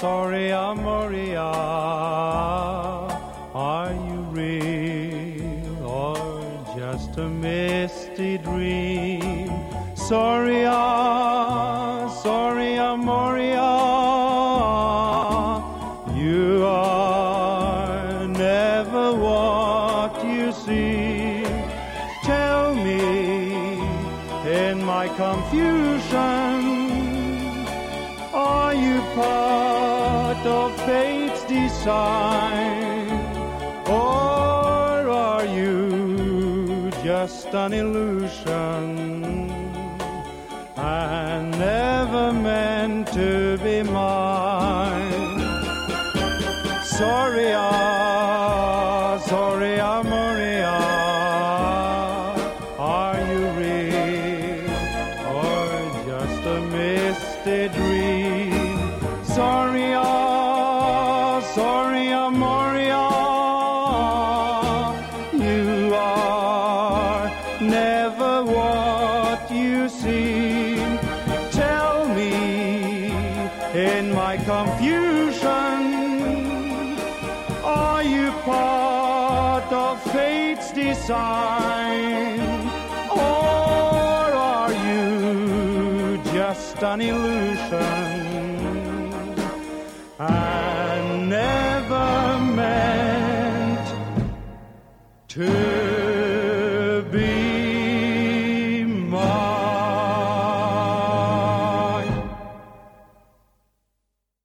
sorry, Amoria. Are you real or just a misty dream? Sorry, ah, sorry, Amoria. You are never what you seem. Tell me in my confusion. Are you part of fate's design? Or are you just an illusion? And never meant to be mine. Sorry, ah, sorry, Maria. Are you real or just a misty dream? Sorry, ah, sorry, ah, Maria. You are never what you seem. Tell me in my confusion. Are you part of fate's design? Or are you just an illusion?